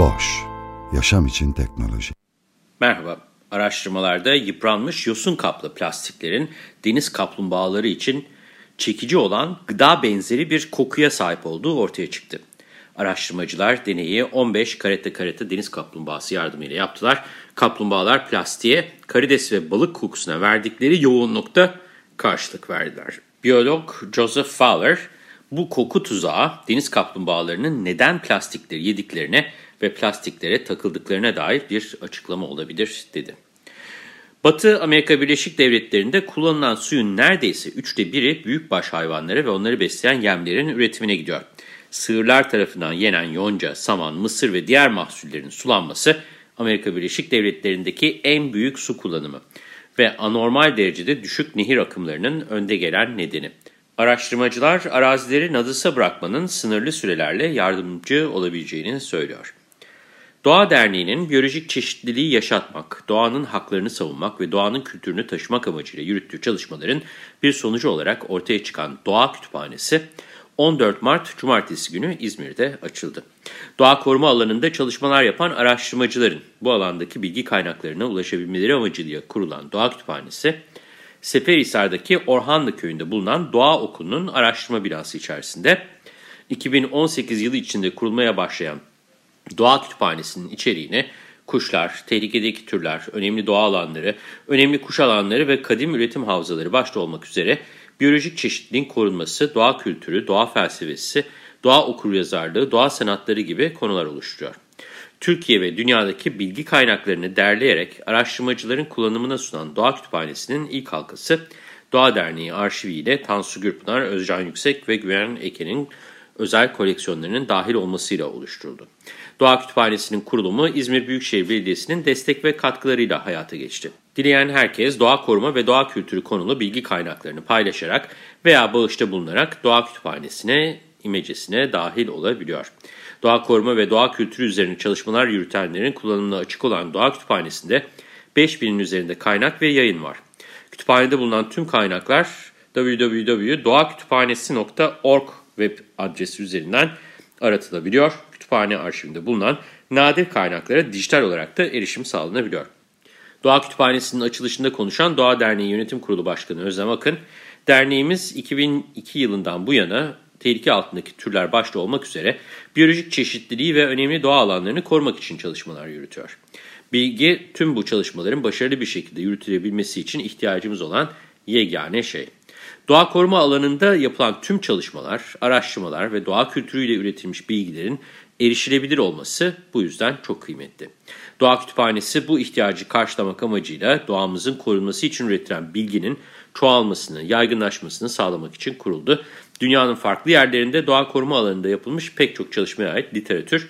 Boş, yaşam için teknoloji. Merhaba, araştırmalarda yıpranmış yosun kaplı plastiklerin deniz kaplumbağaları için çekici olan gıda benzeri bir kokuya sahip olduğu ortaya çıktı. Araştırmacılar deneyi 15 karette karette deniz kaplumbağası yardımıyla yaptılar. Kaplumbağalar plastiğe, karides ve balık kokusuna verdikleri yoğunlukta karşılık verdiler. Biyolog Joseph Fowler, bu koku tuzağı deniz kaplumbağalarının neden plastikleri yediklerine ve plastiklere takıldıklarına dair bir açıklama olabilir dedi. Batı Amerika Birleşik Devletleri'nde kullanılan suyun neredeyse üçte biri büyükbaş hayvanları ve onları besleyen yemlerin üretimine gidiyor. Sığırlar tarafından yenen yonca, saman, mısır ve diğer mahsullerin sulanması Amerika Birleşik Devletleri'ndeki en büyük su kullanımı ve anormal derecede düşük nehir akımlarının önde gelen nedeni. Araştırmacılar arazileri nadısa bırakmanın sınırlı sürelerle yardımcı olabileceğini söylüyor. Doğa Derneği'nin biyolojik çeşitliliği yaşatmak, doğanın haklarını savunmak ve doğanın kültürünü taşımak amacıyla yürüttüğü çalışmaların bir sonucu olarak ortaya çıkan Doğa Kütüphanesi, 14 Mart Cumartesi günü İzmir'de açıldı. Doğa koruma alanında çalışmalar yapan araştırmacıların bu alandaki bilgi kaynaklarına ulaşabilmeleri amacıyla kurulan Doğa Kütüphanesi, Seferihisar'daki Orhanlı Köyü'nde bulunan Doğa Okulu'nun araştırma binası içerisinde 2018 yılı içinde kurulmaya başlayan Doğa Kütüphanesi'nin içeriğine kuşlar, tehlikedeki türler, önemli doğa alanları, önemli kuş alanları ve kadim üretim havzaları başta olmak üzere biyolojik çeşitliliğin korunması, doğa kültürü, doğa felsefesi, doğa okuryazarlığı, doğa sanatları gibi konular oluşturuyor. Türkiye ve dünyadaki bilgi kaynaklarını derleyerek araştırmacıların kullanımına sunan Doğa Kütüphanesi'nin ilk halkası, Doğa Derneği arşivi ile Tansu Gürpınar, Özcan Yüksek ve Güven Eke'nin özel koleksiyonlarının dahil olmasıyla oluşturuldu. Doğa Kütüphanesi'nin kurulumu İzmir Büyükşehir Belediyesi'nin destek ve katkılarıyla hayata geçti. Dileyen herkes doğa koruma ve doğa kültürü konulu bilgi kaynaklarını paylaşarak veya bağışta bulunarak Doğa Kütüphanesi'ne, imecesine dahil olabiliyor. Doğa koruma ve doğa kültürü üzerine çalışmalar yürütenlerin kullanımına açık olan Doğa Kütüphanesi'nde 5000'in üzerinde kaynak ve yayın var. Kütüphanede bulunan tüm kaynaklar www.doğakütüphanesi.org web adresi üzerinden aratılabiliyor. Kütüphane arşivinde bulunan nadir kaynaklara dijital olarak da erişim sağlanabiliyor. Doğa Kütüphanesi'nin açılışında konuşan Doğa Derneği Yönetim Kurulu Başkanı Özlem Akın, derneğimiz 2002 yılından bu yana tehlike altındaki türler başta olmak üzere biyolojik çeşitliliği ve önemli doğa alanlarını korumak için çalışmalar yürütüyor. Bilgi tüm bu çalışmaların başarılı bir şekilde yürütülebilmesi için ihtiyacımız olan yegane şey. Doğa koruma alanında yapılan tüm çalışmalar, araştırmalar ve doğa kültürüyle üretilmiş bilgilerin erişilebilir olması bu yüzden çok kıymetli. Doğa Kütüphanesi bu ihtiyacı karşılamak amacıyla doğamızın korunması için üretilen bilginin çoğalmasını, yaygınlaşmasını sağlamak için kuruldu. Dünyanın farklı yerlerinde doğa koruma alanında yapılmış pek çok çalışmaya ait literatür,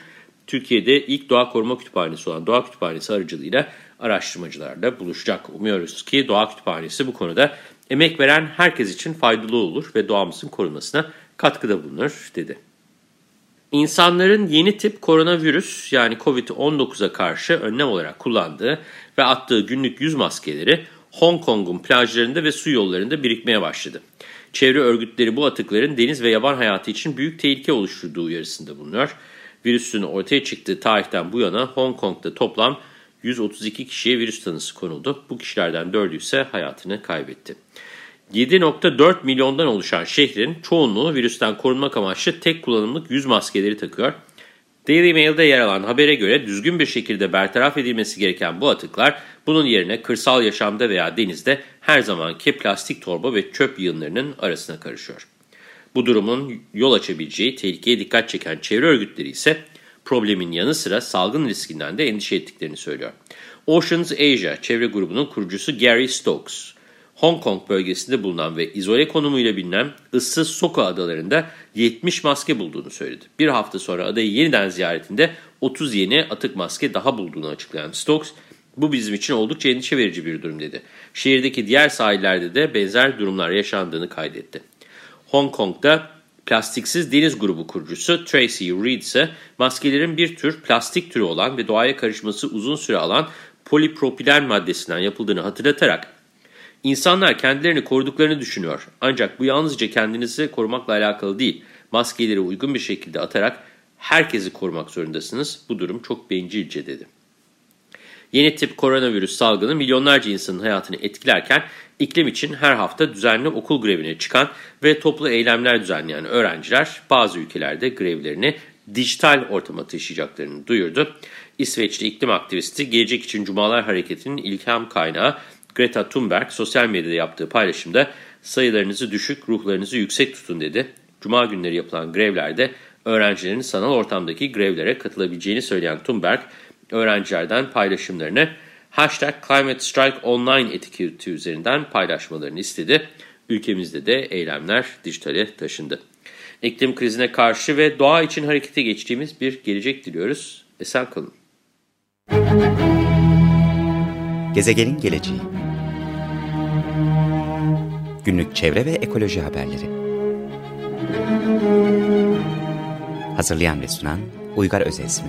Türkiye'de ilk doğa koruma kütüphanesi olan Doğa Kütüphanesi aracılığıyla araştırmacılarla buluşacak. Umuyoruz ki Doğa Kütüphanesi bu konuda emek veren herkes için faydalı olur ve doğamızın korunmasına katkıda bulunur, dedi. İnsanların yeni tip koronavirüs yani COVID-19'a karşı önlem olarak kullandığı ve attığı günlük yüz maskeleri Hong Kong'un plajlarında ve su yollarında birikmeye başladı. Çevre örgütleri bu atıkların deniz ve yaban hayatı için büyük tehlike oluşturduğu uyarısında bulunuyor. Virüsün ortaya çıktığı tarihten bu yana Hong Kong'da toplam 132 kişiye virüs tanısı konuldu. Bu kişilerden 4'ü ise hayatını kaybetti. 7.4 milyondan oluşan şehrin çoğunluğu virüsten korunmak amaçlı tek kullanımlık yüz maskeleri takıyor. Daily Mail'de yer alan habere göre düzgün bir şekilde bertaraf edilmesi gereken bu atıklar bunun yerine kırsal yaşamda veya denizde her zamanki plastik torba ve çöp yığınlarının arasına karışıyor. Bu durumun yol açabileceği tehlikeye dikkat çeken çevre örgütleri ise problemin yanı sıra salgın riskinden de endişe ettiklerini söylüyor. Oceans Asia çevre grubunun kurucusu Gary Stokes, Hong Kong bölgesinde bulunan ve izole konumuyla bilinen ıssız Soka adalarında 70 maske bulduğunu söyledi. Bir hafta sonra adayı yeniden ziyaretinde 30 yeni atık maske daha bulduğunu açıklayan Stokes, bu bizim için oldukça endişe verici bir durum dedi. Şehirdeki diğer sahillerde de benzer durumlar yaşandığını kaydetti. Hong Kong'da Plastiksiz Deniz Grubu kurucusu Tracy Reed ise maskelerin bir tür plastik türü olan ve doğaya karışması uzun süre alan polipropilen maddesinden yapıldığını hatırlatarak İnsanlar kendilerini koruduklarını düşünüyor. Ancak bu yalnızca kendinizi korumakla alakalı değil. Maskeleri uygun bir şekilde atarak herkesi korumak zorundasınız. Bu durum çok bencilce dedi. Yeni tip koronavirüs salgını milyonlarca insanın hayatını etkilerken iklim için her hafta düzenli okul grevine çıkan ve toplu eylemler düzenleyen öğrenciler bazı ülkelerde grevlerini dijital ortama taşıyacaklarını duyurdu. İsveçli iklim aktivisti Gelecek için Cumalar Hareketi'nin ilham kaynağı Greta Thunberg sosyal medyada yaptığı paylaşımda sayılarınızı düşük, ruhlarınızı yüksek tutun dedi. Cuma günleri yapılan grevlerde öğrencilerin sanal ortamdaki grevlere katılabileceğini söyleyen Thunberg, öğrencilerden paylaşımlarını hashtag Climate Strike Online etiketi üzerinden paylaşmalarını istedi. Ülkemizde de eylemler dijitale taşındı. İklim krizine karşı ve doğa için harekete geçtiğimiz bir gelecek diliyoruz. Esen kalın. Gezegenin geleceği Günlük çevre ve ekoloji haberleri Hazırlayan ve sunan Uygar Özesmi